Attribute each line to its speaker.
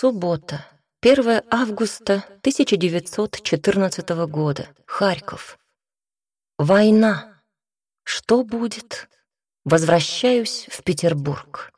Speaker 1: Суббота, 1 августа 1914 года, Харьков. Война. Что будет? Возвращаюсь в Петербург.